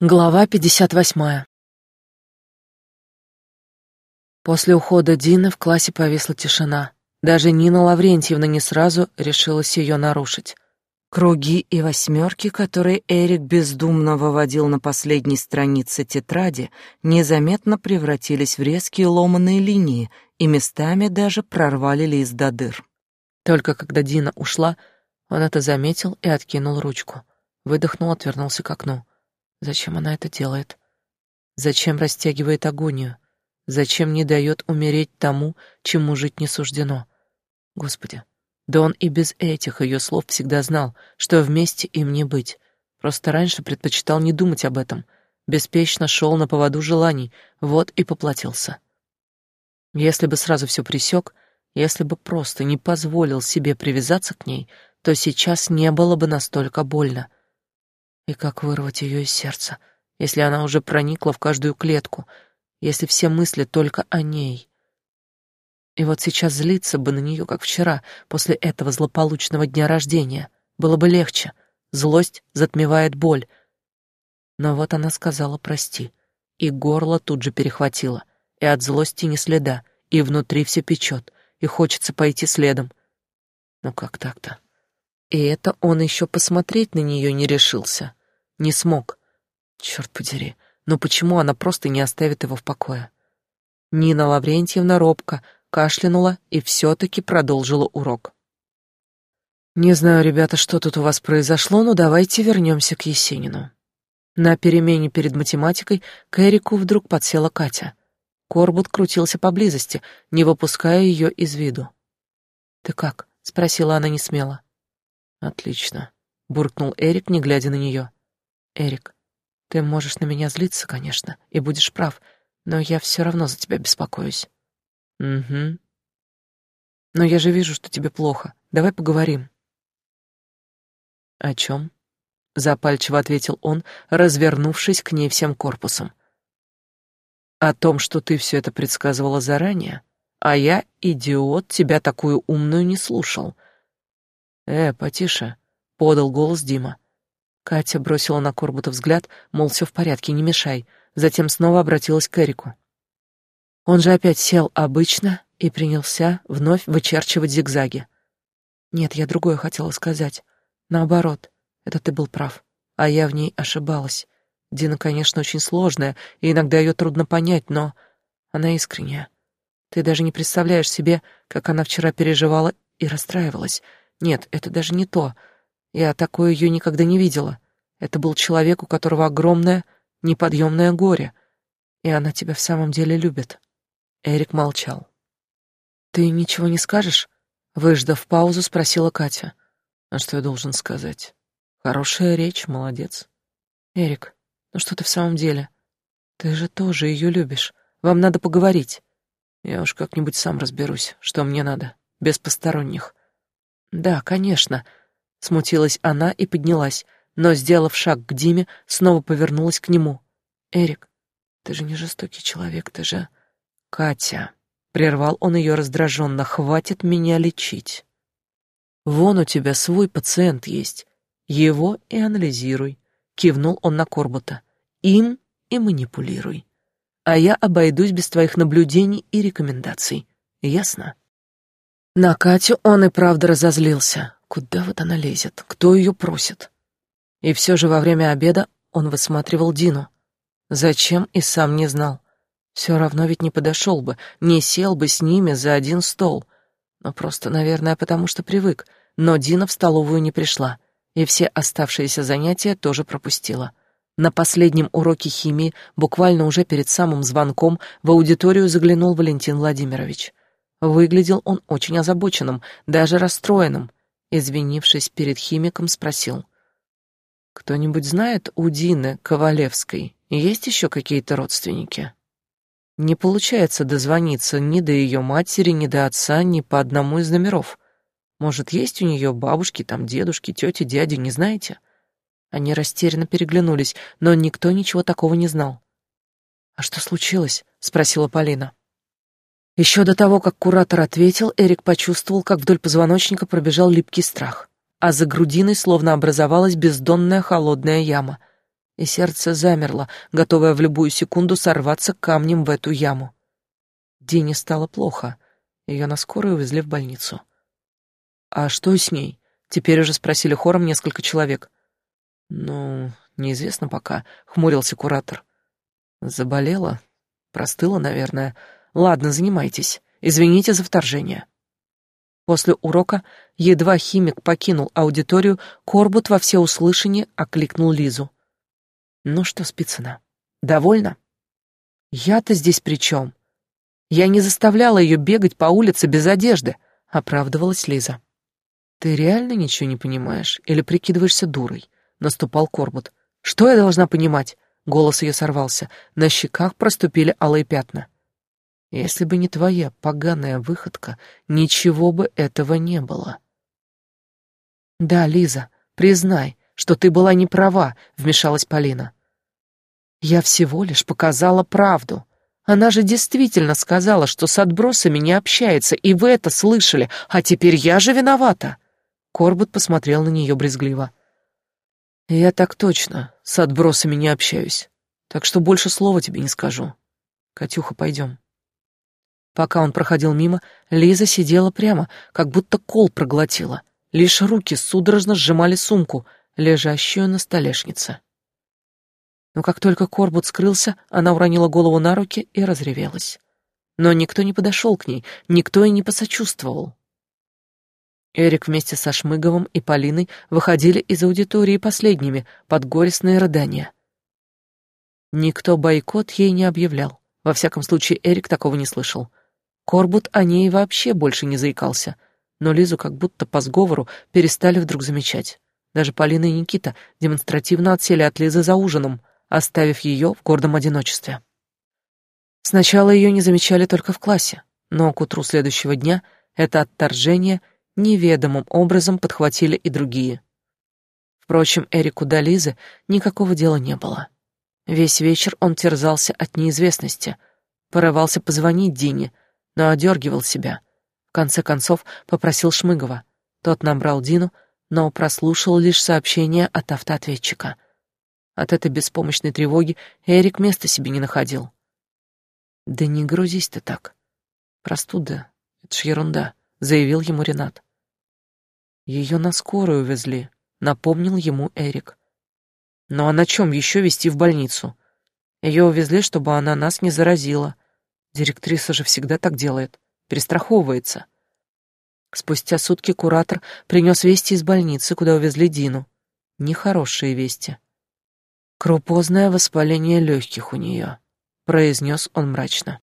Глава 58. После ухода Дины в классе повисла тишина. Даже Нина Лаврентьевна не сразу решилась ее нарушить. Круги и восьмерки, которые Эрик бездумно выводил на последней странице тетради, незаметно превратились в резкие ломаные линии и местами даже прорвали лист до дыр. Только когда Дина ушла, он это заметил и откинул ручку. Выдохнул, отвернулся к окну. Зачем она это делает? Зачем растягивает агонию? Зачем не дает умереть тому, чему жить не суждено? Господи, да он и без этих ее слов всегда знал, что вместе им не быть. Просто раньше предпочитал не думать об этом. Беспечно шел на поводу желаний, вот и поплатился. Если бы сразу все пресек, если бы просто не позволил себе привязаться к ней, то сейчас не было бы настолько больно — и как вырвать ее из сердца, если она уже проникла в каждую клетку, если все мысли только о ней? И вот сейчас злиться бы на нее, как вчера, после этого злополучного дня рождения. Было бы легче. Злость затмевает боль. Но вот она сказала «прости», и горло тут же перехватило, и от злости ни следа, и внутри все печет, и хочется пойти следом. Ну как так-то? И это он еще посмотреть на нее не решился. Не смог. Черт подери, но почему она просто не оставит его в покое? Нина Лаврентьевна робко кашлянула и все-таки продолжила урок. «Не знаю, ребята, что тут у вас произошло, но давайте вернемся к Есенину». На перемене перед математикой к Эрику вдруг подсела Катя. Корбут крутился поблизости, не выпуская ее из виду. «Ты как?» — спросила она несмело. «Отлично», — буркнул Эрик, не глядя на нее. Эрик, ты можешь на меня злиться, конечно, и будешь прав, но я все равно за тебя беспокоюсь. Угу. Но я же вижу, что тебе плохо. Давай поговорим. О чем? Запальчиво ответил он, развернувшись к ней всем корпусом. О том, что ты все это предсказывала заранее, а я, идиот, тебя такую умную не слушал. Э, потише, подал голос Дима. Катя бросила на Корбута взгляд, мол, все в порядке, не мешай, затем снова обратилась к Эрику. Он же опять сел обычно и принялся вновь вычерчивать зигзаги. Нет, я другое хотела сказать. Наоборот, это ты был прав, а я в ней ошибалась. Дина, конечно, очень сложная, и иногда ее трудно понять, но она искренняя. Ты даже не представляешь себе, как она вчера переживала и расстраивалась. Нет, это даже не то — я такой ее никогда не видела. Это был человек, у которого огромное, неподъемное горе, и она тебя в самом деле любит. Эрик молчал. Ты ничего не скажешь? Выждав паузу, спросила Катя. А что я должен сказать? Хорошая речь, молодец. Эрик, ну что ты в самом деле? Ты же тоже ее любишь. Вам надо поговорить. Я уж как-нибудь сам разберусь, что мне надо, без посторонних. Да, конечно, Смутилась она и поднялась, но, сделав шаг к Диме, снова повернулась к нему. «Эрик, ты же не жестокий человек, ты же...» «Катя», — прервал он ее раздраженно, — «хватит меня лечить. Вон у тебя свой пациент есть, его и анализируй», — кивнул он на Корбута. «Им и манипулируй. А я обойдусь без твоих наблюдений и рекомендаций. Ясно?» На Катю он и правда разозлился. Куда вот она лезет? Кто ее просит? И все же во время обеда он высматривал Дину. Зачем и сам не знал. Все равно ведь не подошел бы, не сел бы с ними за один стол. Но просто, наверное, потому что привык. Но Дина в столовую не пришла, и все оставшиеся занятия тоже пропустила. На последнем уроке химии, буквально уже перед самым звонком, в аудиторию заглянул Валентин Владимирович. Выглядел он очень озабоченным, даже расстроенным. Извинившись перед химиком, спросил. «Кто-нибудь знает у Дины Ковалевской, есть еще какие-то родственники?» Не получается дозвониться ни до ее матери, ни до отца, ни по одному из номеров. Может, есть у нее бабушки, там дедушки, тети, дяди, не знаете? Они растерянно переглянулись, но никто ничего такого не знал. «А что случилось?» — спросила Полина. Еще до того, как куратор ответил, Эрик почувствовал, как вдоль позвоночника пробежал липкий страх, а за грудиной словно образовалась бездонная холодная яма. и сердце замерло, готовое в любую секунду сорваться камнем в эту яму. Дине стало плохо. Ее на скорую увезли в больницу. «А что с ней?» — теперь уже спросили хором несколько человек. «Ну, неизвестно пока», — хмурился куратор. «Заболела? Простыла, наверное. Ладно, занимайтесь. Извините за вторжение». После урока, едва химик покинул аудиторию, Корбут во всеуслышание окликнул Лизу. «Ну что, Спицына, довольна?» «Я-то здесь при чем? Я не заставляла ее бегать по улице без одежды», — оправдывалась Лиза. «Ты реально ничего не понимаешь или прикидываешься дурой?» — наступал Корбут. «Что я должна понимать?» — голос ее сорвался. На щеках проступили алые пятна. Если бы не твоя поганая выходка, ничего бы этого не было. Да, Лиза, признай, что ты была не права, вмешалась Полина. Я всего лишь показала правду. Она же действительно сказала, что с отбросами не общается, и вы это слышали, а теперь я же виновата. Корбут посмотрел на нее брезгливо. Я так точно с отбросами не общаюсь, так что больше слова тебе не скажу. Катюха, пойдем. Пока он проходил мимо, Лиза сидела прямо, как будто кол проглотила. Лишь руки судорожно сжимали сумку, лежащую на столешнице. Но как только Корбут скрылся, она уронила голову на руки и разревелась. Но никто не подошел к ней, никто и не посочувствовал. Эрик вместе со Шмыговым и Полиной выходили из аудитории последними под горестные рыдания. Никто бойкот ей не объявлял. Во всяком случае, Эрик такого не слышал. Корбут о ней вообще больше не заикался, но Лизу как будто по сговору перестали вдруг замечать. Даже Полина и Никита демонстративно отсели от Лизы за ужином, оставив ее в гордом одиночестве. Сначала ее не замечали только в классе, но к утру следующего дня это отторжение неведомым образом подхватили и другие. Впрочем, Эрику до Лизы никакого дела не было. Весь вечер он терзался от неизвестности, порывался позвонить Дине, но одергивал себя. В конце концов попросил Шмыгова. Тот набрал Дину, но прослушал лишь сообщение от автоответчика. От этой беспомощной тревоги Эрик места себе не находил. «Да не грузись ты так. Простуда — это ж ерунда», — заявил ему Ренат. Ее на скорую увезли, напомнил ему Эрик. «Ну а на чем еще везти в больницу? Ее увезли, чтобы она нас не заразила. Директриса же всегда так делает, перестраховывается. Спустя сутки куратор принес вести из больницы, куда увезли Дину. Нехорошие вести. Крупозное воспаление легких у нее, произнес он мрачно.